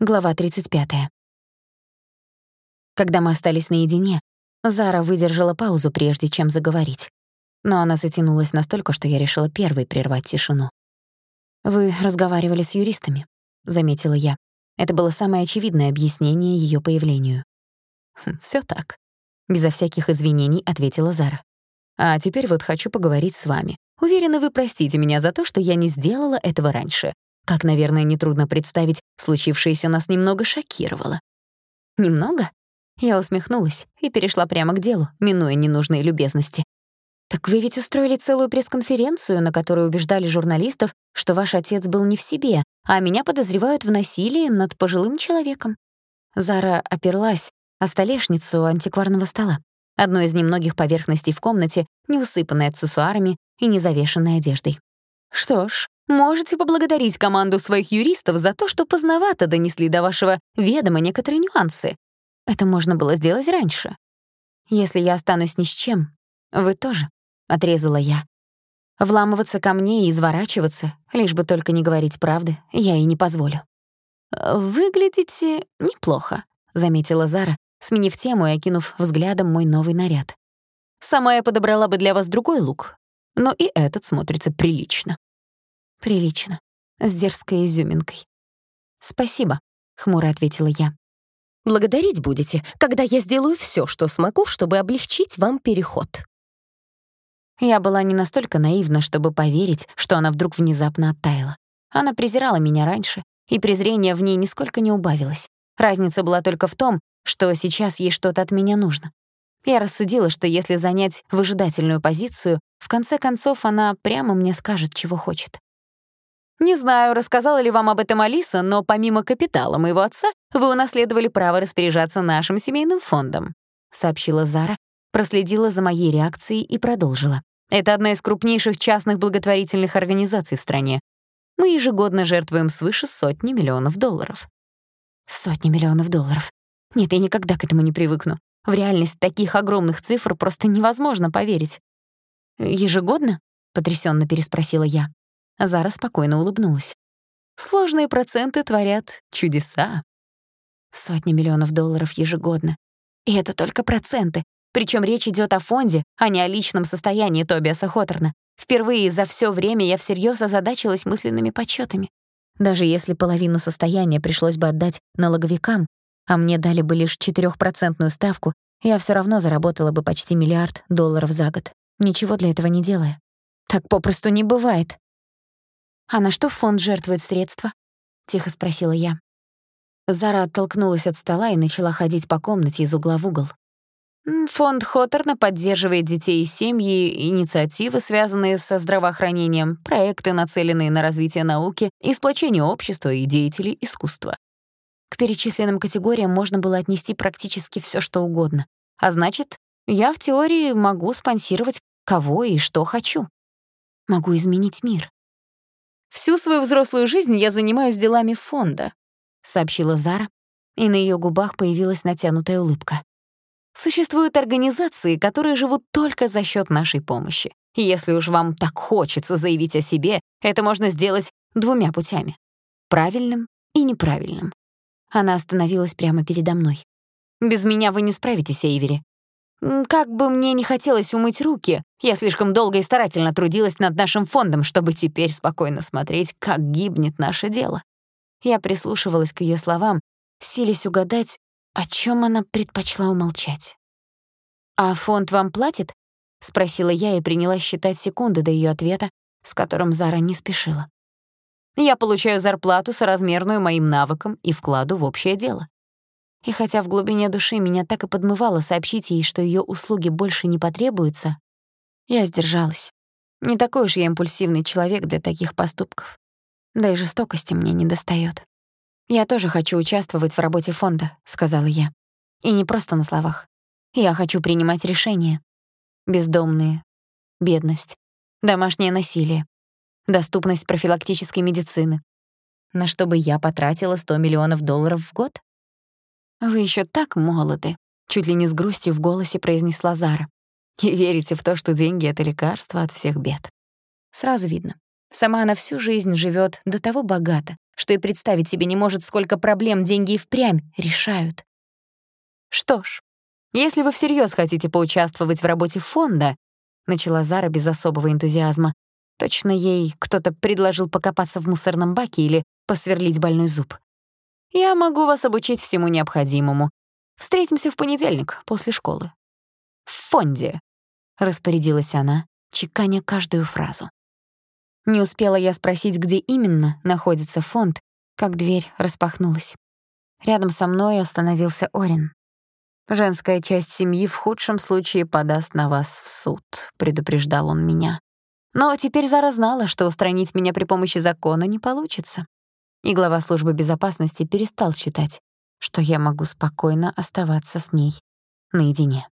Глава 35. Когда мы остались наедине, Зара выдержала паузу, прежде чем заговорить. Но она затянулась настолько, что я решила первой прервать тишину. «Вы разговаривали с юристами», — заметила я. Это было самое очевидное объяснение её появлению. «Хм, «Всё так», — безо всяких извинений ответила Зара. «А теперь вот хочу поговорить с вами. Уверена, вы простите меня за то, что я не сделала этого раньше. Как, наверное, нетрудно представить, случившееся нас немного шокировало. Немного? Я усмехнулась и перешла прямо к делу, минуя ненужные любезности. «Так вы ведь устроили целую пресс-конференцию, на которой убеждали журналистов, что ваш отец был не в себе, а меня подозревают в насилии над пожилым человеком». Зара оперлась о столешницу антикварного стола, одной из немногих поверхностей в комнате, не усыпанной аксессуарами и не завешенной одеждой. «Что ж, Можете поблагодарить команду своих юристов за то, что поздновато донесли до вашего ведома некоторые нюансы. Это можно было сделать раньше. Если я останусь ни с чем, вы тоже, — отрезала я. Вламываться ко мне и изворачиваться, лишь бы только не говорить правды, я и не позволю. «Выглядите неплохо», — заметила Зара, сменив тему и окинув взглядом мой новый наряд. «Сама я подобрала бы для вас другой лук, но и этот смотрится прилично». Прилично. С дерзкой изюминкой. «Спасибо», — хмуро ответила я. «Благодарить будете, когда я сделаю всё, что смогу, чтобы облегчить вам переход». Я была не настолько наивна, чтобы поверить, что она вдруг внезапно оттаяла. Она презирала меня раньше, и презрение в ней нисколько не убавилось. Разница была только в том, что сейчас ей что-то от меня нужно. Я рассудила, что если занять выжидательную позицию, в конце концов она прямо мне скажет, чего хочет. Не знаю, рассказала ли вам об этом Алиса, но помимо капитала моего отца, вы унаследовали право распоряжаться нашим семейным фондом», — сообщила Зара, проследила за моей реакцией и продолжила. «Это одна из крупнейших частных благотворительных организаций в стране. Мы ежегодно жертвуем свыше сотни миллионов долларов». «Сотни миллионов долларов. Нет, я никогда к этому не привыкну. В реальность таких огромных цифр просто невозможно поверить». «Ежегодно?» — потрясённо переспросила я. Зара спокойно улыбнулась. Сложные проценты творят чудеса. Сотни миллионов долларов ежегодно. И это только проценты. Причем речь идет о фонде, а не о личном состоянии Тобиаса Хоттерна. Впервые за все время я всерьез озадачилась мысленными подсчетами. Даже если половину состояния пришлось бы отдать налоговикам, а мне дали бы лишь 4% ставку, я все равно заработала бы почти миллиард долларов за год, ничего для этого не делая. Так попросту не бывает. «А на что фонд жертвует средства?» — тихо спросила я. Зара оттолкнулась от стола и начала ходить по комнате из угла в угол. Фонд Хоттерна поддерживает детей и семьи, инициативы, связанные со здравоохранением, проекты, нацеленные на развитие науки и сплочение общества и деятелей искусства. К перечисленным категориям можно было отнести практически всё, что угодно. А значит, я в теории могу спонсировать кого и что хочу. Могу изменить мир. «Всю свою взрослую жизнь я занимаюсь делами фонда», — сообщила Зара, и на её губах появилась натянутая улыбка. «Существуют организации, которые живут только за счёт нашей помощи. И если уж вам так хочется заявить о себе, это можно сделать двумя путями — правильным и неправильным». Она остановилась прямо передо мной. «Без меня вы не справитесь, Эйвери. Как бы мне не хотелось умыть руки, я слишком долго и старательно трудилась над нашим фондом, чтобы теперь спокойно смотреть, как гибнет наше дело. Я прислушивалась к её словам, силясь угадать, о чём она предпочла умолчать. «А фонд вам платит?» — спросила я и принялась считать секунды до её ответа, с которым Зара не спешила. «Я получаю зарплату соразмерную моим навыкам и вкладу в общее дело. И хотя в глубине души меня так и подмывало сообщить ей, что её услуги больше не потребуются, я сдержалась. Не такой уж я импульсивный человек для таких поступков. Да и жестокости мне не достаёт. «Я тоже хочу участвовать в работе фонда», — сказала я. «И не просто на словах. Я хочу принимать решения. Бездомные, бедность, домашнее насилие, доступность профилактической медицины. На что бы я потратила 100 миллионов долларов в год? «Вы еще так молоды», — чуть ли не с грустью в голосе произнесла Зара. «И верите в то, что деньги — это лекарство от всех бед». Сразу видно. Сама она всю жизнь живет до того богато, что и представить себе не может, сколько проблем деньги и впрямь решают. Что ж, если вы всерьез хотите поучаствовать в работе фонда, начала Зара без особого энтузиазма, точно ей кто-то предложил покопаться в мусорном баке или посверлить больной зуб. Я могу вас обучить всему необходимому. Встретимся в понедельник после школы. В фонде, распорядилась она, чеканя каждую фразу. Не успела я спросить, где именно находится фонд, как дверь распахнулась. Рядом со мной остановился Орин. «Женская часть семьи в худшем случае подаст на вас в суд», — предупреждал он меня. Но теперь Зара знала, что устранить меня при помощи закона не получится. И глава службы безопасности перестал считать, что я могу спокойно оставаться с ней наедине.